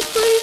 Bye, please.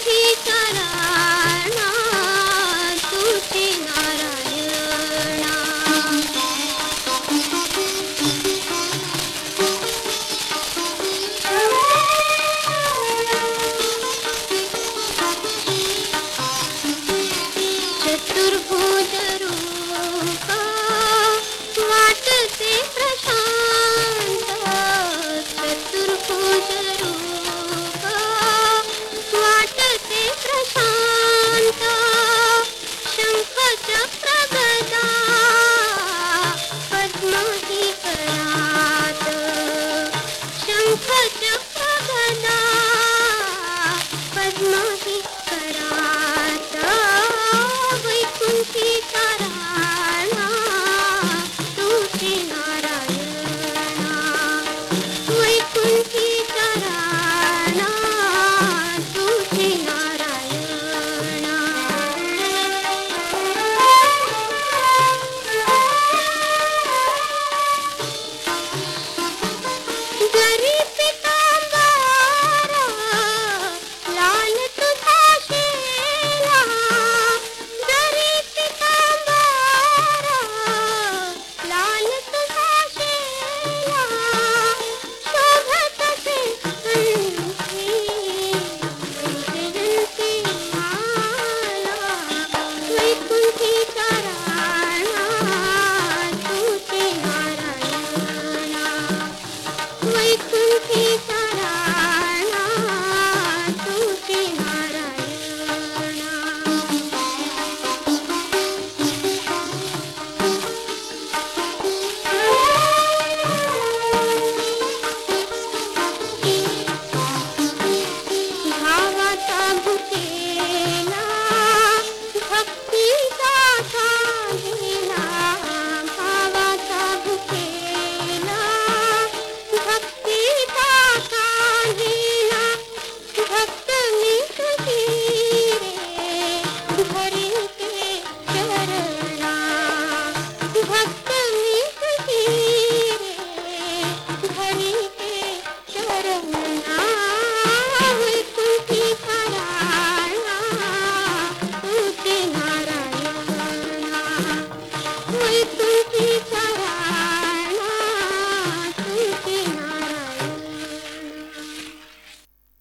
कुंठिता